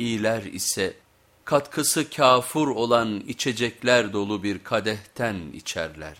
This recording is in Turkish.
İyiler ise katkısı kafur olan içecekler dolu bir kadehten içerler.